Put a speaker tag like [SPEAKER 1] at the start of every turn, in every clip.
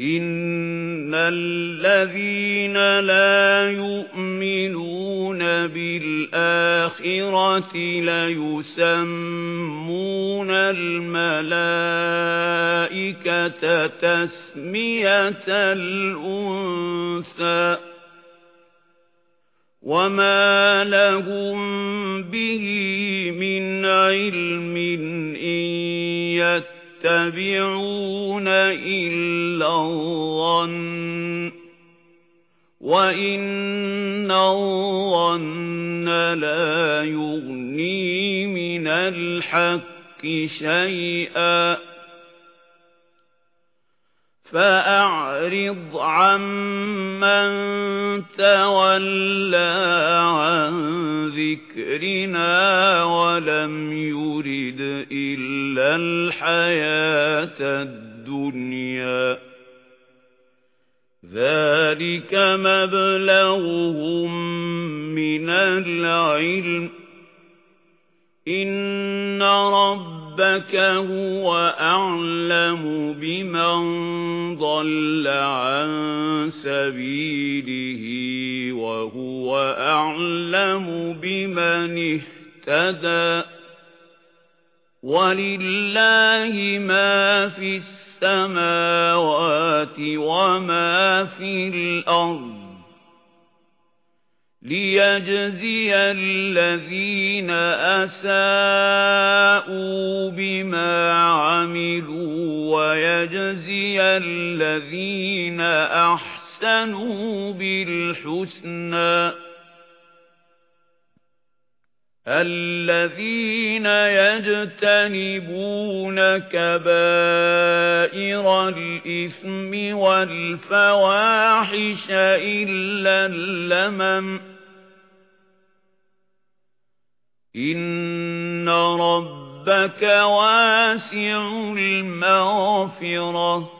[SPEAKER 1] إِنَّ الَّذِينَ لَا يُؤْمِنُونَ بِالْآخِرَةِ لَيُسَمُّونَ الْمَلَائِكَةَ تَسْمِيَةَ الْأُنثَى وَمَا لَهُم بِهِ مِنْ عِلْمٍ إِن يَتَّبِعُونَ إِلَّا الظَّنَّ وَإِنَّ الظَّنَّ لَا يُغْنِي مِنَ الْحَقِّ شَيْئًا. فَأَعْرِضْ عَمَّن تَوَلَّى عَن ذِكْرِنَا وَلَمْ يُرِدْ إِلَّا الْحَيَاةَ الدُّنْيَا. ذَلِكَ مَبْلَغُهُم مِنَ الْعِلْمِ. إِنَّ رَبَّكَ هُوَ أَعْلَمُ بِمَنْ ضَلَّ عَن سَبِيلِهِ وَهُوَ أَعْلَمُ بِمَنِ اهْتَدَى. وَلِلَّهِ مَا فِي السَّمَاوَاتِ وَمَا فِي الْأَرْضِ لِيَجْزِيَ الَّذِينَ أَسَاءُوا بِمَا عَمِلُوا وَيَجْزِيَ الَّذِينَ أَحْسَنُوا بِالْحُسْنَى الَّذِينَ يَجْتَنِبُونَ كَبَائِرَ الْإِثْمِ وَالْفَوَاحِشَ إِلَّا اللَّمَمَ. إِنَّ رَبَّكَ وَاسِعُ الْمَغْفِرَةِ.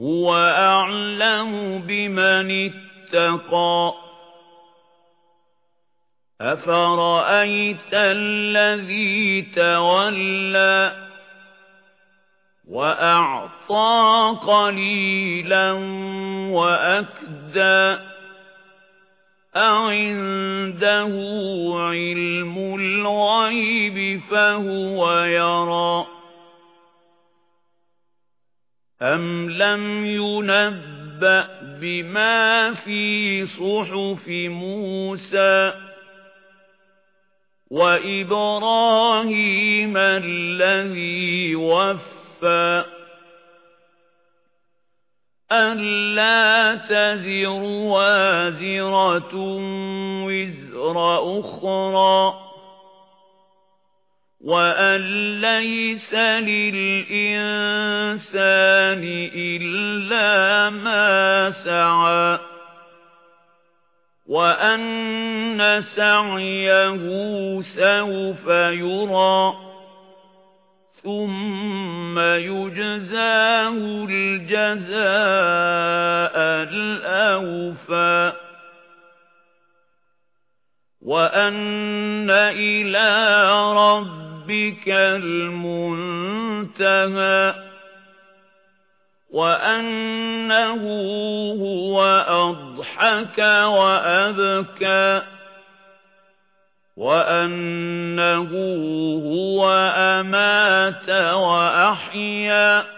[SPEAKER 1] هُوَ أَعْلَمُ بِمَنِ اتَّقَى. أَفَرَأَيْتَ الَّذِي تَوَلَّى وَأَعْطَى قَلِيلًا وَأَكْدَى؟ أَعِندَهُ عِلْمُ الْغَيْبِ فَهُوَ يَرَى. أَمْ لَمْ يُنَبَّأْ بِمَا فِي صُحُفِ مُوسَى وَإِبْرَاهِيمَ الَّذِي وَفَّى أَلَّا تَزِرُ وَازِرَةٌ وِزْرَ أُخْرَى وَأَن لَّيْسَ لِلْإِنسَانِ إِلَّا مَا سَعَى وَأَنَّ سَعْيَهُ سَوْفَ يُرَى ثُمَّ يُجْزَاهُ الْجَزَاءَ الْأَوْفَى وَأَنَّ إِلَى رَبِّكَ الْمُنتَهَى وَأَنَّهُ هُوَ أَضْحَكَ وَأَبْكَى وَأَنَّهُ هُوَ أَمَاتَ وَأَحْيَا